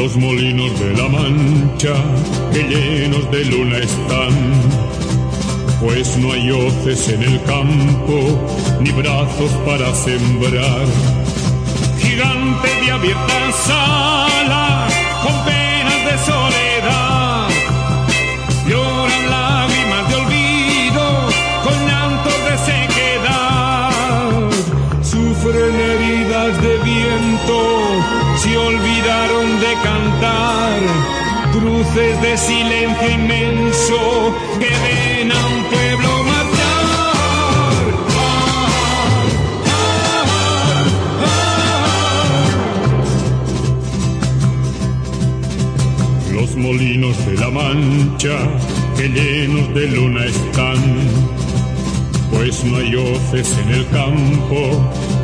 Los molinos de la mancha que llenos de luna están, pues no hay hoces en el campo ni brazos para sembrar. Gigante de abierta sala de viento se olvidaron de cantar cruces de silencio inmenso que ven a un pueblo marchar. Los molinos de la mancha que llenos de luna están, pues no hay hoces en el campo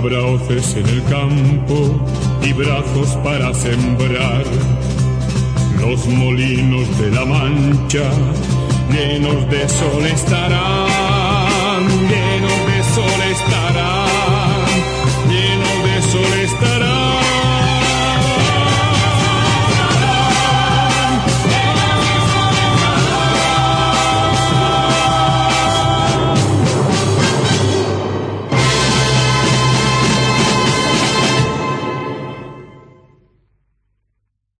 habrá hoces en el campo y brazos para sembrar los molinos de la mancha llenos de sol estarán.